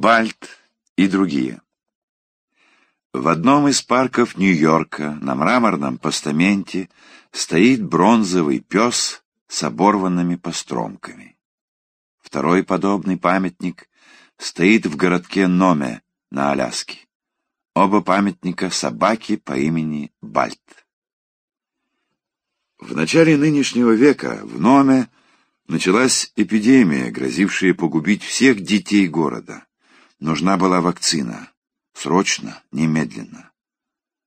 Бальт и другие. В одном из парков Нью-Йорка на мраморном постаменте стоит бронзовый пес с оборванными постромками. Второй подобный памятник стоит в городке Номе на Аляске. Оба памятника собаки по имени Бальт. В начале нынешнего века в Номе началась эпидемия, грозившая погубить всех детей города. Нужна была вакцина. Срочно, немедленно.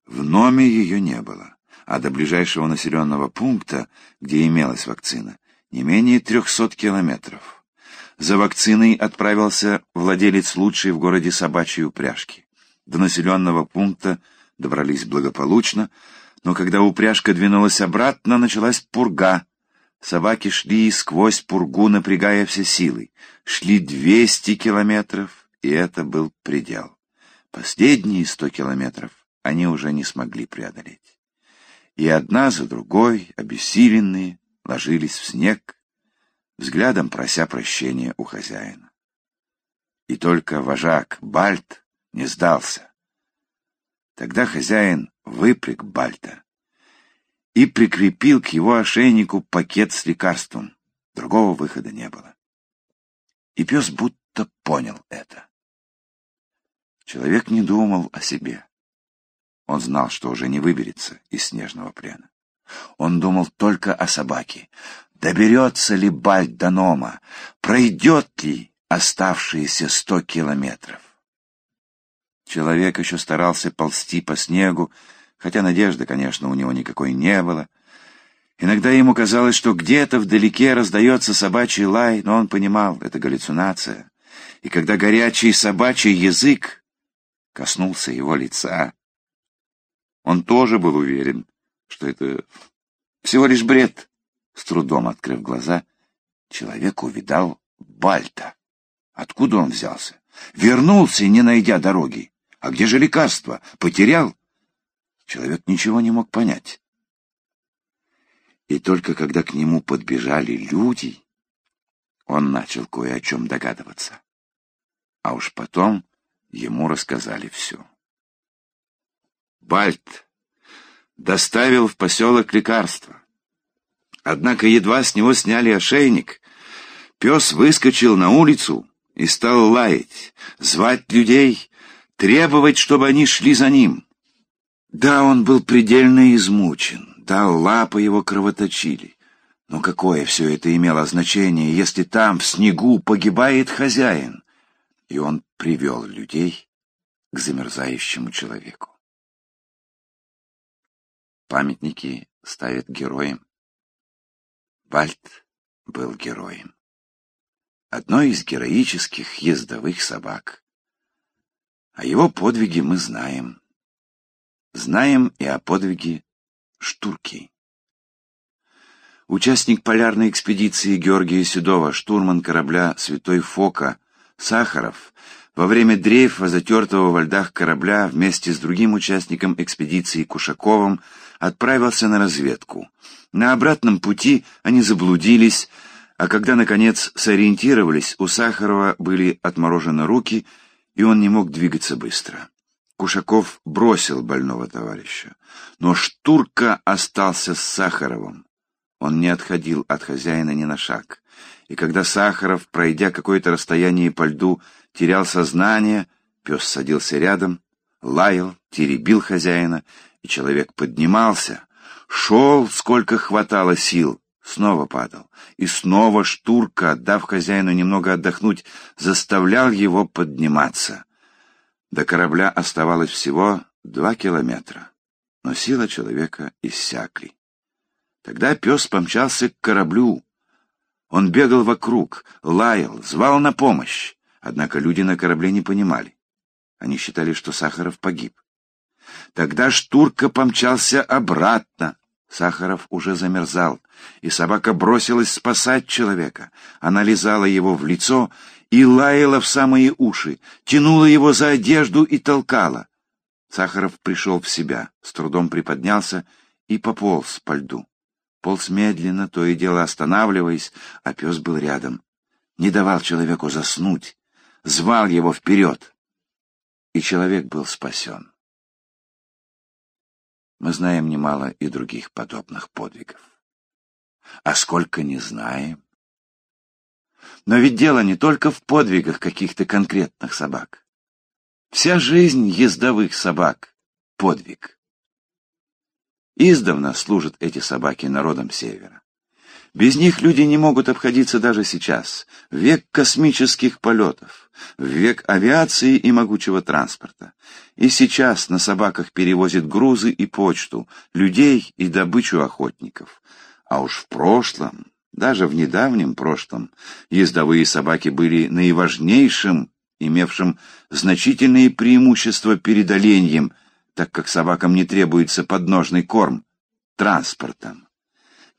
В Номе ее не было, а до ближайшего населенного пункта, где имелась вакцина, не менее трехсот километров. За вакциной отправился владелец лучшей в городе собачьей упряжки. До населенного пункта добрались благополучно, но когда упряжка двинулась обратно, началась пурга. Собаки шли сквозь пургу, напрягая все силы. Шли двести километров, и это был предел. Последние сто километров они уже не смогли преодолеть. И одна за другой, обессиленные, ложились в снег, взглядом прося прощения у хозяина. И только вожак Бальт не сдался. Тогда хозяин выпряг Бальта и прикрепил к его ошейнику пакет с лекарством. Другого выхода не было. И пес будто понял это. Человек не думал о себе. Он знал, что уже не выберется из снежного плена. Он думал только о собаке. Доберется ли Бальт до Нома? Пройдет ли оставшиеся сто километров? Человек еще старался ползти по снегу, хотя надежды, конечно, у него никакой не было. Иногда ему казалось, что где-то вдалеке раздается собачий лай, но он понимал, это галлюцинация. И когда горячий собачий язык коснулся его лица, он тоже был уверен, что это всего лишь бред. С трудом открыв глаза, человек увидал Бальта. Откуда он взялся? Вернулся, не найдя дороги. А где же лекарство? Потерял? Человек ничего не мог понять. И только когда к нему подбежали люди, он начал кое о чем догадываться. А уж потом ему рассказали все. Бальт доставил в поселок лекарства. Однако едва с него сняли ошейник, пес выскочил на улицу и стал лаять, звать людей требовать, чтобы они шли за ним. Да, он был предельно измучен, да, лапы его кровоточили. Но какое все это имело значение, если там, в снегу, погибает хозяин? И он привел людей к замерзающему человеку. Памятники ставят героям. Бальт был героем. Одной из героических ездовых собак. О его подвиге мы знаем. Знаем и о подвиге Штурки. Участник полярной экспедиции Георгия Седова, штурман корабля «Святой Фока» Сахаров, во время дрейфа, затертого во льдах корабля, вместе с другим участником экспедиции Кушаковым, отправился на разведку. На обратном пути они заблудились, а когда, наконец, сориентировались, у Сахарова были отморожены руки — и он не мог двигаться быстро. Кушаков бросил больного товарища, но Штурка остался с Сахаровым. Он не отходил от хозяина ни на шаг, и когда Сахаров, пройдя какое-то расстояние по льду, терял сознание, пес садился рядом, лаял, теребил хозяина, и человек поднимался, шел, сколько хватало сил, снова падал, и снова штурка, отдав хозяину немного отдохнуть, заставлял его подниматься. До корабля оставалось всего два километра, но сила человека иссякли. Тогда пес помчался к кораблю. Он бегал вокруг, лаял, звал на помощь, однако люди на корабле не понимали. Они считали, что Сахаров погиб. Тогда Штурка помчался обратно, Сахаров уже замерзал, и собака бросилась спасать человека. Она лизала его в лицо и лаяла в самые уши, тянула его за одежду и толкала. Сахаров пришел в себя, с трудом приподнялся и пополз по льду. Полз медленно, то и дело останавливаясь, а пес был рядом. Не давал человеку заснуть, звал его вперед. И человек был спасен. Мы знаем немало и других подобных подвигов. А сколько не знаем. Но ведь дело не только в подвигах каких-то конкретных собак. Вся жизнь ездовых собак — подвиг. Издавна служат эти собаки народом Севера. Без них люди не могут обходиться даже сейчас, в век космических полетов, в век авиации и могучего транспорта. И сейчас на собаках перевозят грузы и почту, людей и добычу охотников. А уж в прошлом, даже в недавнем прошлом, ездовые собаки были наиважнейшим, имевшим значительные преимущества перед оленьем, так как собакам не требуется подножный корм, транспортом.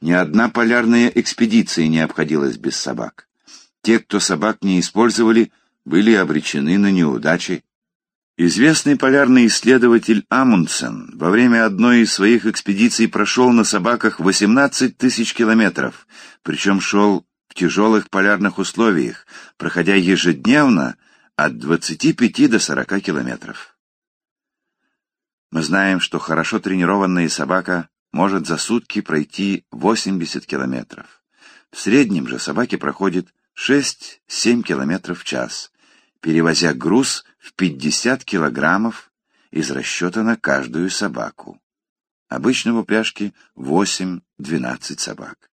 Ни одна полярная экспедиция не обходилась без собак. Те, кто собак не использовали, были обречены на неудачи. Известный полярный исследователь Амундсен во время одной из своих экспедиций прошел на собаках 18 тысяч километров, причем шел в тяжелых полярных условиях, проходя ежедневно от 25 до 40 километров. Знаем, что хорошо тренированная собака может за сутки пройти 80 километров. В среднем же собаки проходят 6-7 километров в час, перевозя груз в 50 килограммов из расчета на каждую собаку. Обычно в упряжке 8-12 собак.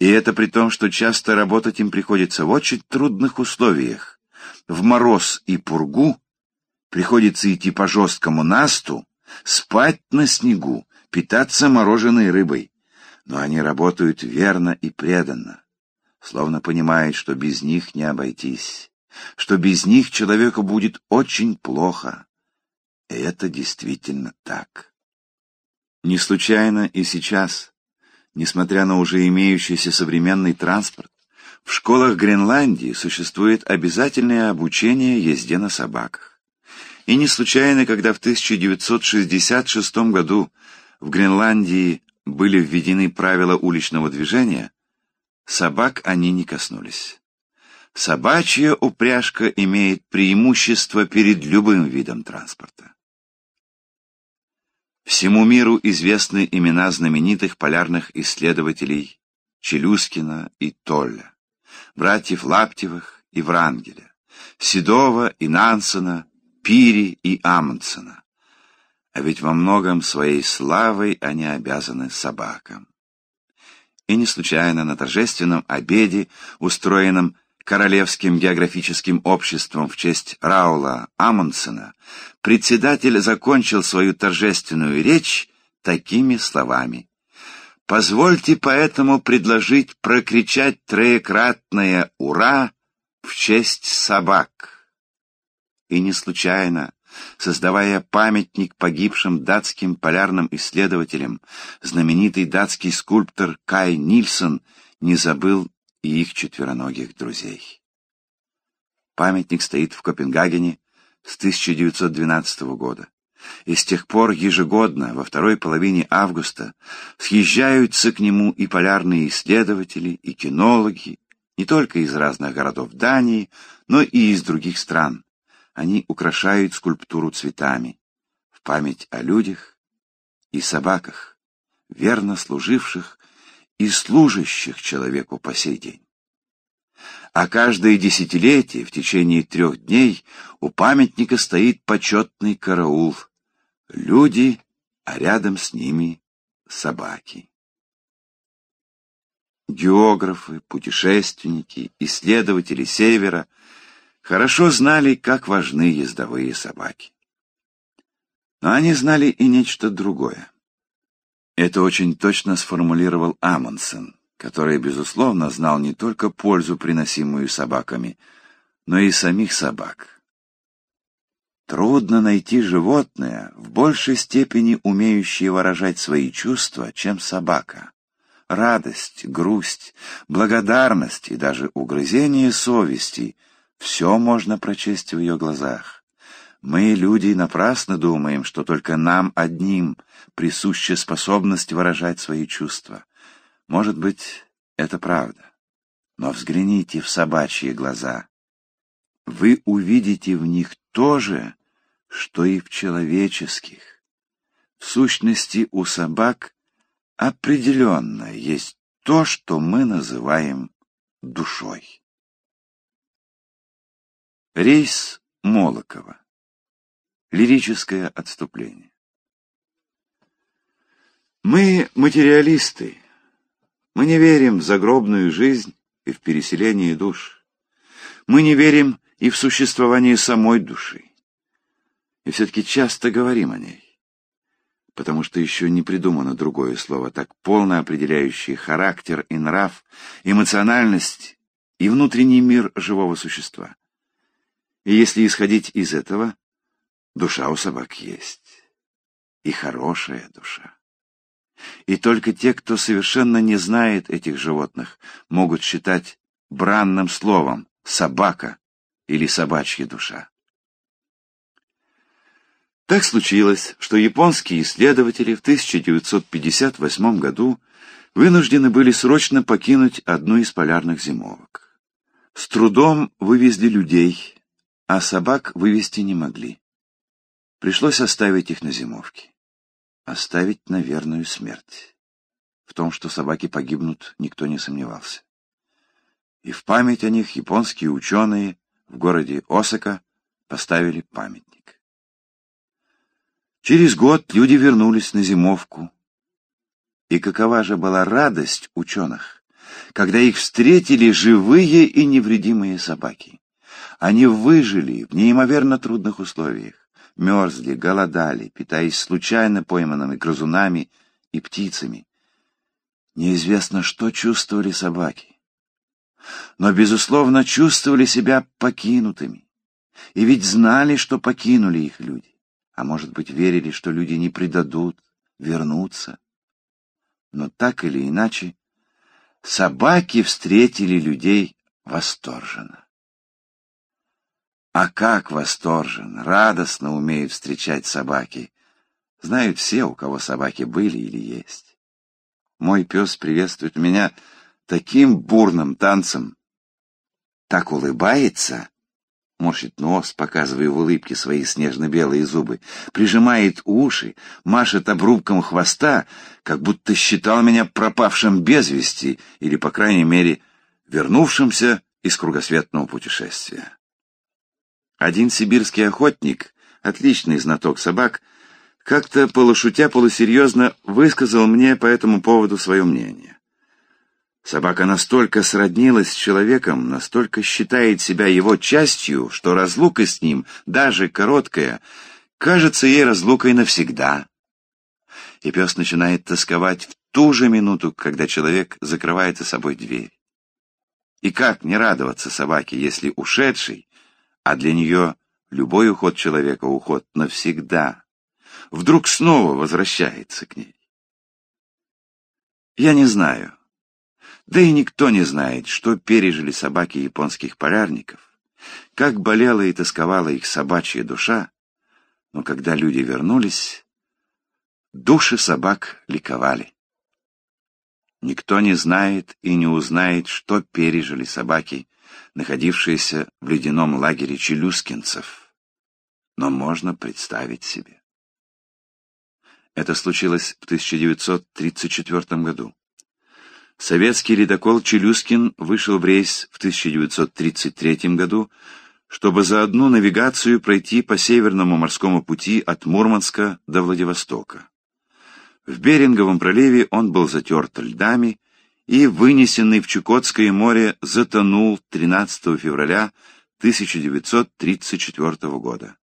И это при том, что часто работать им приходится в очень трудных условиях. В мороз и пургу приходится идти по жесткому насту, спать на снегу, питаться мороженой рыбой. Но они работают верно и преданно, словно понимают, что без них не обойтись, что без них человеку будет очень плохо. И это действительно так. Не случайно и сейчас, несмотря на уже имеющийся современный транспорт, в школах Гренландии существует обязательное обучение езде на собаках. И не случайно, когда в 1966 году в Гренландии были введены правила уличного движения, собак они не коснулись. Собачья упряжка имеет преимущество перед любым видом транспорта. Всему миру известны имена знаменитых полярных исследователей Челюскина и Толля, братьев Лаптевых и Врангеля, Седова и Нансена, Пири и Амундсена. А ведь во многом своей славой они обязаны собакам. И не случайно на торжественном обеде, устроенном Королевским географическим обществом в честь Раула Амундсена, председатель закончил свою торжественную речь такими словами. «Позвольте поэтому предложить прокричать троекратное «Ура!» в честь собак». И не случайно создавая памятник погибшим датским полярным исследователям, знаменитый датский скульптор Кай Нильсон не забыл и их четвероногих друзей. Памятник стоит в Копенгагене с 1912 года. И с тех пор ежегодно, во второй половине августа, съезжаются к нему и полярные исследователи, и кинологи, не только из разных городов Дании, но и из других стран, они украшают скульптуру цветами в память о людях и собаках, верно служивших и служащих человеку по сей день. А каждое десятилетие в течение трех дней у памятника стоит почетный караул. Люди, а рядом с ними собаки. Географы, путешественники, исследователи Севера — хорошо знали, как важны ездовые собаки. Но они знали и нечто другое. Это очень точно сформулировал Амундсен, который, безусловно, знал не только пользу, приносимую собаками, но и самих собак. Трудно найти животное, в большей степени умеющее выражать свои чувства, чем собака. Радость, грусть, благодарность и даже угрызение совести — все можно прочесть в ее глазах. Мы, люди, напрасно думаем, что только нам одним присуща способность выражать свои чувства. Может быть, это правда. Но взгляните в собачьи глаза. вы увидите в них то же, что и в человеческих. В сущности, у собак определенно есть то, что мы называем душой. Рейс Молокова. Лирическое отступление. Мы материалисты. Мы не верим в загробную жизнь и в переселение душ. Мы не верим и в существование самой души. И все-таки часто говорим о ней, потому что еще не придумано другое слово, так полно определяющее характер и нрав, эмоциональность и внутренний мир живого существа. И если исходить из этого, душа у собак есть. И хорошая душа. И только те, кто совершенно не знает этих животных, могут считать бранным словом «собака» или «собачья душа». Так случилось, что японские исследователи в 1958 году вынуждены были срочно покинуть одну из полярных зимовок. С трудом вывезли людей, а собак вывести не могли. Пришлось оставить их на зимовке. Оставить на верную смерть. В том, что собаки погибнут, никто не сомневался. И в память о них японские ученые в городе Осака поставили памятник. Через год люди вернулись на зимовку. И какова же была радость ученых, когда их встретили живые и невредимые собаки. Они выжили в неимоверно трудных условиях, мерзли, голодали, питаясь случайно пойманными грызунами и птицами. Неизвестно, что чувствовали собаки. Но, безусловно, чувствовали себя покинутыми. И ведь знали, что покинули их люди. А может быть, верили, что люди не предадут, вернутся. Но так или иначе, собаки встретили людей восторженно. А как восторжен, радостно умеют встречать собаки. Знают все, у кого собаки были или есть. Мой пес приветствует меня таким бурным танцем. Так улыбается, морщит нос, показывая в улыбке свои снежно-белые зубы, прижимает уши, машет обрубком хвоста, как будто считал меня пропавшим без вести или, по крайней мере, вернувшимся из кругосветного путешествия. Один сибирский охотник, отличный знаток собак, как-то полушутя полусерьезно высказал мне по этому поводу свое мнение. Собака настолько сроднилась с человеком, настолько считает себя его частью, что разлука с ним, даже короткая, кажется ей разлукой навсегда. И пес начинает тосковать в ту же минуту, когда человек закрывает за собой дверь. И как не радоваться собаке, если ушедший а для нее любой уход человека — уход навсегда, вдруг снова возвращается к ней. Я не знаю, да и никто не знает, что пережили собаки японских полярников, как болела и тосковала их собачья душа, но когда люди вернулись, души собак ликовали. Никто не знает и не узнает, что пережили собаки находившиеся в ледяном лагере челюскинцев. Но можно представить себе. Это случилось в 1934 году. Советский ледокол «Челюскин» вышел в рейс в 1933 году, чтобы за одну навигацию пройти по Северному морскому пути от Мурманска до Владивостока. В Беринговом проливе он был затерт льдами и, вынесенный в Чукотское море, затонул 13 февраля 1934 года.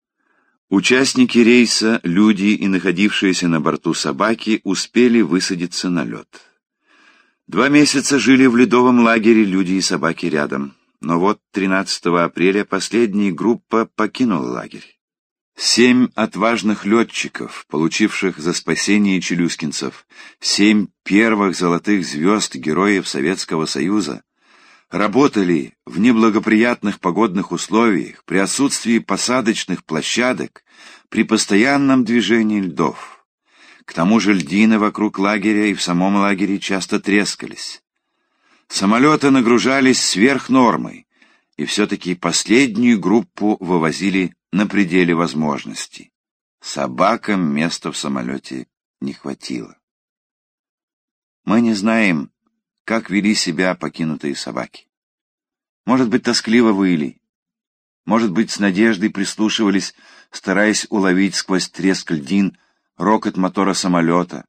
Участники рейса, люди и находившиеся на борту собаки успели высадиться на лед. Два месяца жили в ледовом лагере люди и собаки рядом, но вот 13 апреля последняя группа покинула лагерь. Семь отважных летчиков, получивших за спасение челюскинцев, семь первых золотых звезд героев Советского Союза, работали в неблагоприятных погодных условиях, при отсутствии посадочных площадок, при постоянном движении льдов. К тому же льдины вокруг лагеря и в самом лагере часто трескались. Самолеты нагружались сверх нормы, И все-таки последнюю группу вывозили на пределе возможностей. Собакам места в самолете не хватило. Мы не знаем, как вели себя покинутые собаки. Может быть, тоскливо выли, может быть, с надеждой прислушивались, стараясь уловить сквозь треск льдин рокот мотора самолета.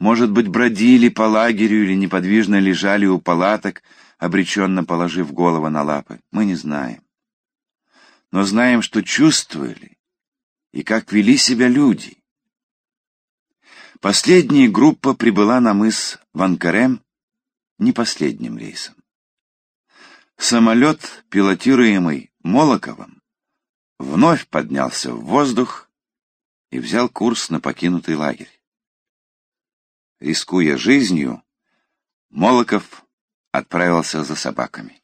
Может быть, бродили по лагерю или неподвижно лежали у палаток, обреченно положив голову на лапы. Мы не знаем. Но знаем, что чувствовали и как вели себя люди. Последняя группа прибыла на мыс Ванкарем не последним рейсом. Самолет, пилотируемый Молоковым, вновь поднялся в воздух и взял курс на покинутый лагерь. Рискуя жизнью, Молоков отправился за собаками.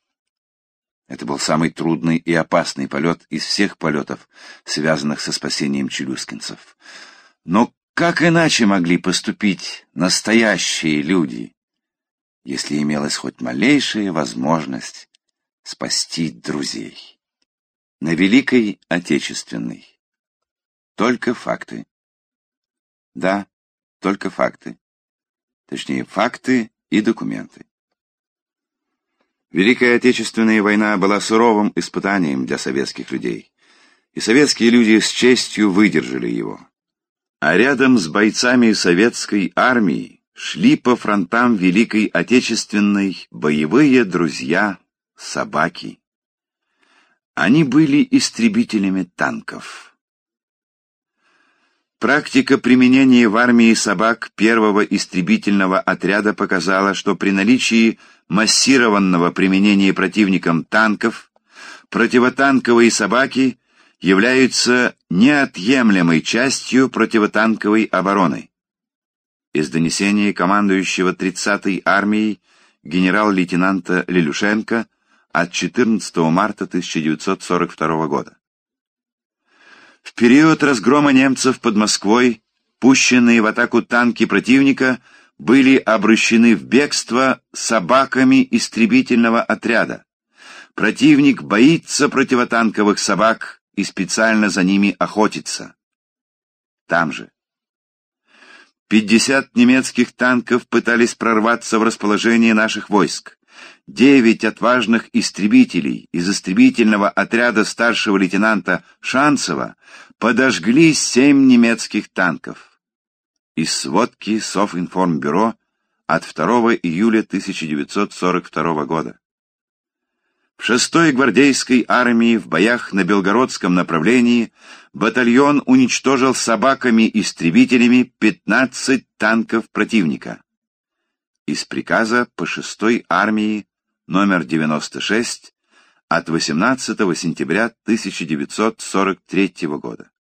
Это был самый трудный и опасный полет из всех полетов, связанных со спасением челюскинцев. Но как иначе могли поступить настоящие люди, если имелась хоть малейшая возможность спасти друзей? На Великой Отечественной. Только факты. Да, только факты. Точнее, факты и документы. Великая Отечественная война была суровым испытанием для советских людей, и советские люди с честью выдержали его. А рядом с бойцами советской армии шли по фронтам Великой Отечественной боевые друзья собаки. Они были истребителями танков. Практика применения в армии собак первого истребительного отряда показала, что при наличии массированного применения противником танков противотанковые собаки являются неотъемлемой частью противотанковой обороны. Из донесения командующего 30-й армией генерал-лейтенанта Лилюшенко – от 14 марта 1942 года. В период разгрома немцев под Москвой пущенные в атаку танки противника были обращены в бегство собаками истребительного отряда. Противник боится противотанковых собак и специально за ними охотится. Там же. 50 немецких танков пытались прорваться в расположение наших войск. Девять отважных истребителей из истребительного отряда старшего лейтенанта Шанцева подожгли семь немецких танков. Из сводки Софинформбюро от 2 июля 1942 года. В 6-й гвардейской армии в боях на Белгородском направлении батальон уничтожил собаками-истребителями 15 танков противника из приказа по 6-й армии номер 96 от 18 сентября 1943 года.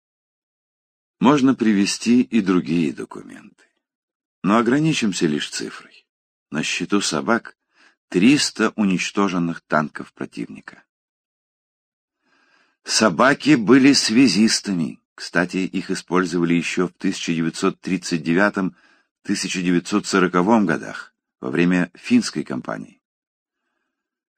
Можно привести и другие документы, но ограничимся лишь цифрой. На счету собак 300 уничтоженных танков противника. Собаки были связистами. Кстати, их использовали еще в 1939-1940 годах во время финской кампании.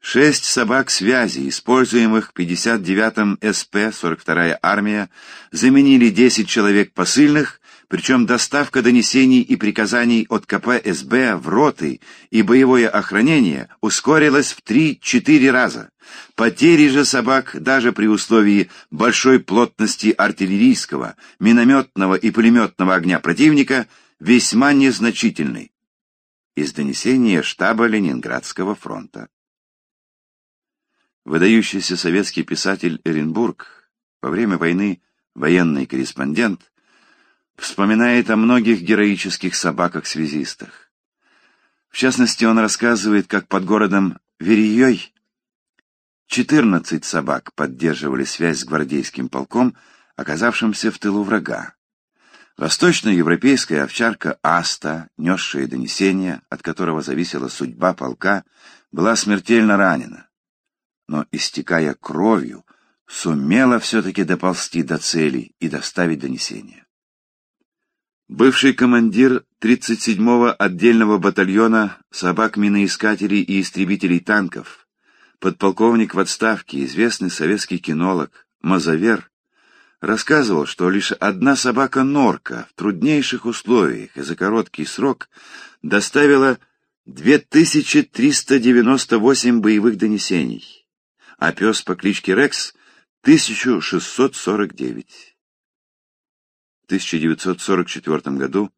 Шесть собак связи, используемых 59-м СП 42-я армия, заменили 10 человек посыльных, причем доставка донесений и приказаний от КП СБ в роты и боевое охранение ускорилась в 3-4 раза. Потери же собак даже при условии большой плотности артиллерийского, минометного и пулеметного огня противника весьма незначительны из донесения штаба Ленинградского фронта. Выдающийся советский писатель Эренбург, во время войны военный корреспондент, вспоминает о многих героических собаках-связистах. В частности, он рассказывает, как под городом Верией 14 собак поддерживали связь с гвардейским полком, оказавшимся в тылу врага. Восточноевропейская овчарка Аста, несшая донесение, от которого зависела судьба полка, была смертельно ранена, но, истекая кровью, сумела все-таки доползти до цели и доставить донесение. Бывший командир 37-го отдельного батальона собак-миноискателей и истребителей танков, подполковник в отставке, известный советский кинолог Мазавер, рассказывал, что лишь одна собака-норка в труднейших условиях и за короткий срок доставила 2398 боевых донесений, а пес по кличке Рекс — 1649. В 1944 году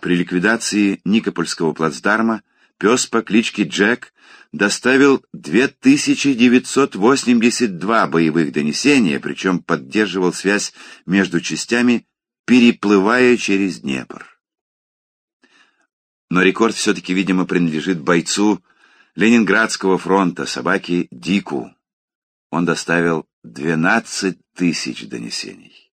при ликвидации Никопольского плацдарма пес по кличке Джек доставил 2982 боевых донесения, причем поддерживал связь между частями, переплывая через Днепр. Но рекорд все-таки, видимо, принадлежит бойцу Ленинградского фронта, собаке Дику. Он доставил 12 тысяч донесений.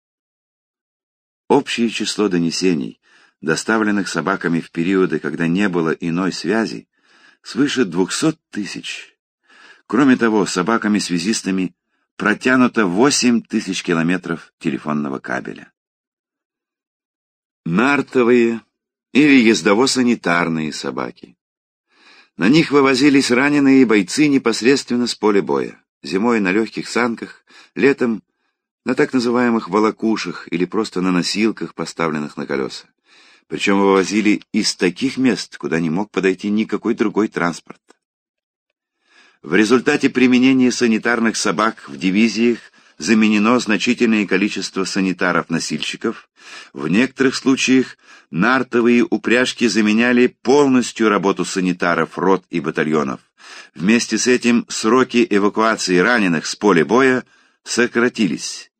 Общее число донесений, доставленных собаками в периоды, когда не было иной связи, свыше 200 тысяч. Кроме того, собаками-связистами протянуто 8 тысяч километров телефонного кабеля. Нартовые или ездово-санитарные собаки. На них вывозились раненые бойцы непосредственно с поля боя, зимой на легких санках, летом на так называемых волокушах или просто на носилках, поставленных на колеса. Причем вывозили из таких мест, куда не мог подойти никакой другой транспорт. В результате применения санитарных собак в дивизиях заменено значительное количество санитаров-носильщиков. В некоторых случаях нартовые упряжки заменяли полностью работу санитаров, рот и батальонов. Вместе с этим сроки эвакуации раненых с поля боя сократились.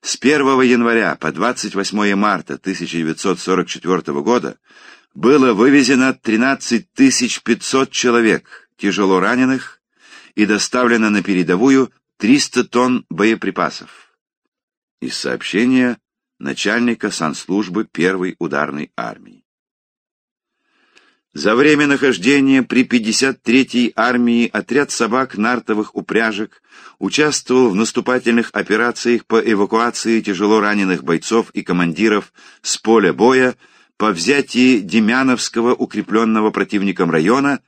С 1 января по 28 марта 1944 года было вывезено 13 500 человек тяжело раненых и доставлено на передовую 300 тонн боеприпасов. Из сообщения начальника санслужбы первой ударной армии. За время нахождения при 53-й армии отряд собак нартовых упряжек участвовал в наступательных операциях по эвакуации тяжело раненых бойцов и командиров с поля боя по взятии Демяновского укрепленного противником района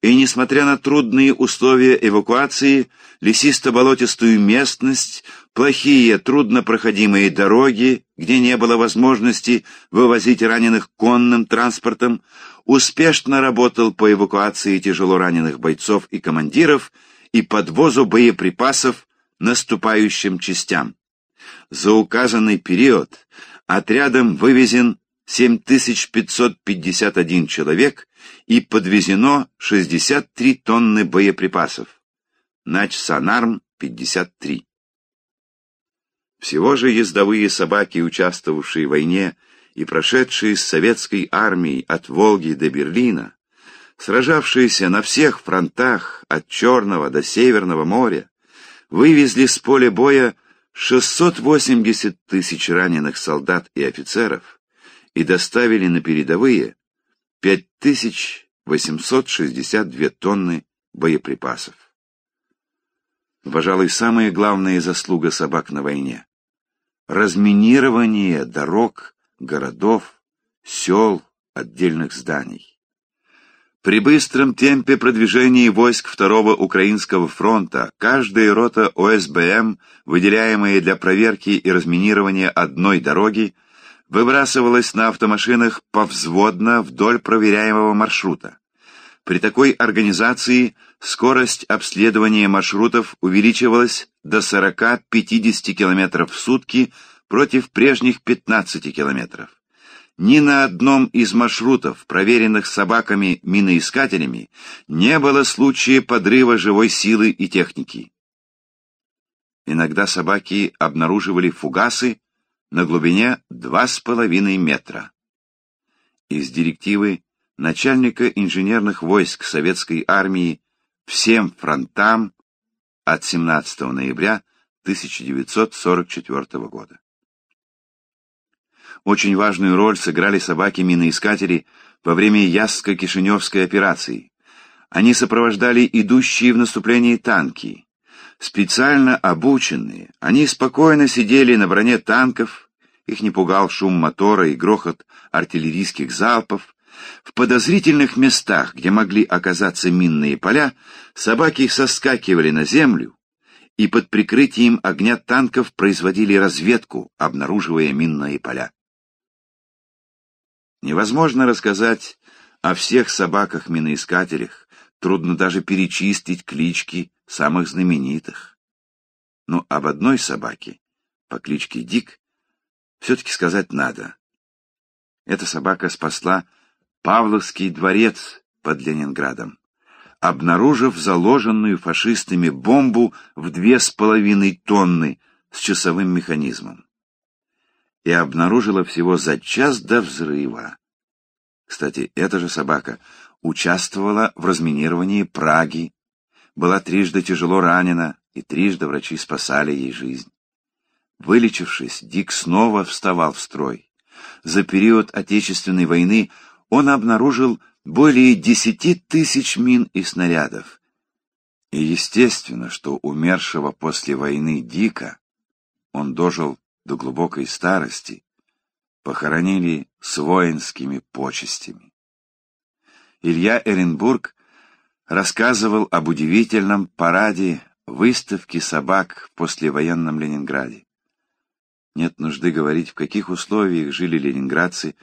и, несмотря на трудные условия эвакуации, лесисто-болотистую местность, плохие, труднопроходимые дороги, где не было возможности вывозить раненых конным транспортом, успешно работал по эвакуации тяжело раненых бойцов и командиров и подвозу боеприпасов наступающим частям. За указанный период отрядом вывезен 7551 человек и подвезено 63 тонны боеприпасов. Нач Санарм 53. Всего же ездовые собаки, участвовавшие в войне и прошедшие с советской армией от Волги до Берлина, сражавшиеся на всех фронтах от Черного до Северного моря, вывезли с поля боя 680 тысяч раненых солдат и офицеров и доставили на передовые 5862 тонны боеприпасов. Пожалуй, самая главная заслуга собак на войне — разминирование дорог, городов, сел, отдельных зданий. При быстром темпе продвижения войск Второго Украинского фронта каждая рота ОСБМ, выделяемая для проверки и разминирования одной дороги, выбрасывалась на автомашинах повзводно вдоль проверяемого маршрута. При такой организации скорость обследования маршрутов увеличивалась до 40-50 км в сутки против прежних 15 км. Ни на одном из маршрутов, проверенных собаками-миноискателями, не было случая подрыва живой силы и техники. Иногда собаки обнаруживали фугасы, на глубине 2,5 метра. Из директивы начальника инженерных войск Советской армии всем фронтам от 17 ноября 1944 года. Очень важную роль сыграли собаки-миноискатели во время Ясско-Кишиневской операции. Они сопровождали идущие в наступлении танки, Специально обученные, они спокойно сидели на броне танков, их не пугал шум мотора и грохот артиллерийских залпов, В подозрительных местах, где могли оказаться минные поля, собаки соскакивали на землю и под прикрытием огня танков производили разведку, обнаруживая минные поля. Невозможно рассказать о всех собаках-миноискателях, трудно даже перечистить клички самых знаменитых. Но об одной собаке, по кличке Дик, все-таки сказать надо. Эта собака спасла Павловский дворец под Ленинградом, обнаружив заложенную фашистами бомбу в две с половиной тонны с часовым механизмом. И обнаружила всего за час до взрыва. Кстати, эта же собака участвовала в разминировании Праги, была трижды тяжело ранена, и трижды врачи спасали ей жизнь. Вылечившись, Дик снова вставал в строй. За период Отечественной войны он обнаружил более десяти тысяч мин и снарядов. И естественно, что умершего после войны Дика он дожил до глубокой старости, похоронили с воинскими почестями. Илья Эренбург рассказывал об удивительном параде выставки собак в послевоенном Ленинграде. Нет нужды говорить, в каких условиях жили ленинградцы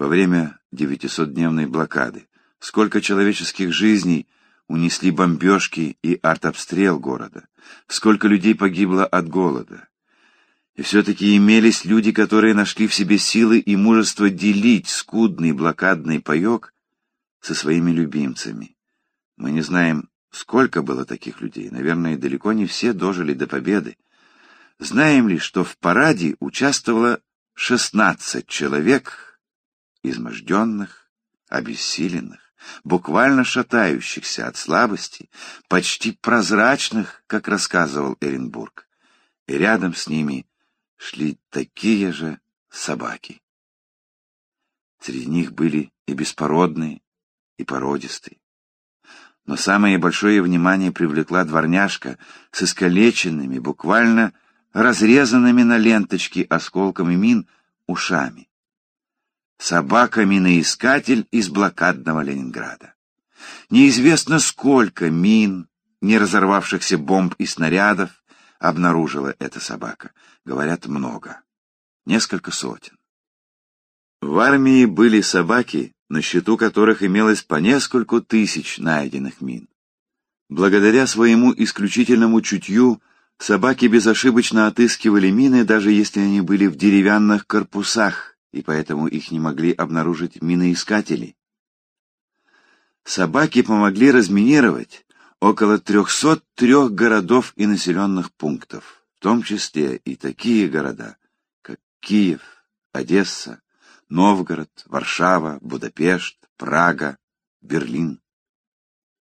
во время девятисотдневной блокады, сколько человеческих жизней унесли бомбежки и артобстрел города, сколько людей погибло от голода. И все-таки имелись люди, которые нашли в себе силы и мужество делить скудный блокадный паек со своими любимцами. Мы не знаем, сколько было таких людей, наверное, далеко не все дожили до победы. Знаем ли, что в параде участвовало 16 человек, изможденных, обессиленных, буквально шатающихся от слабости, почти прозрачных, как рассказывал Эренбург. И рядом с ними шли такие же собаки. Среди них были и беспородные, и породистые. Но самое большое внимание привлекла дворняжка с искалеченными, буквально разрезанными на ленточки осколками мин ушами собака-миноискатель из блокадного Ленинграда. Неизвестно сколько мин, не разорвавшихся бомб и снарядов, обнаружила эта собака. Говорят, много. Несколько сотен. В армии были собаки, на счету которых имелось по нескольку тысяч найденных мин. Благодаря своему исключительному чутью собаки безошибочно отыскивали мины, даже если они были в деревянных корпусах, и поэтому их не могли обнаружить миноискатели. Собаки помогли разминировать около 303 городов и населенных пунктов, в том числе и такие города, как Киев, Одесса, Новгород, Варшава, Будапешт, Прага, Берлин.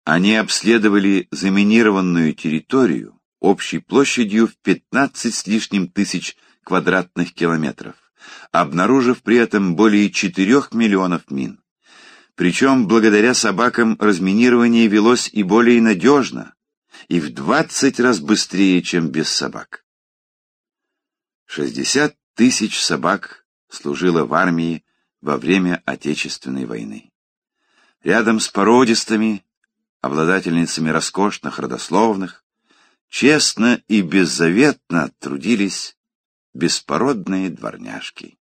Они обследовали заминированную территорию общей площадью в 15 с лишним тысяч квадратных километров обнаружив при этом более 4 миллионов мин. Причем благодаря собакам разминирование велось и более надежно, и в 20 раз быстрее, чем без собак. 60 тысяч собак служило в армии во время Отечественной войны. Рядом с породистыми, обладательницами роскошных родословных, честно и беззаветно трудились беспородные дворняжки.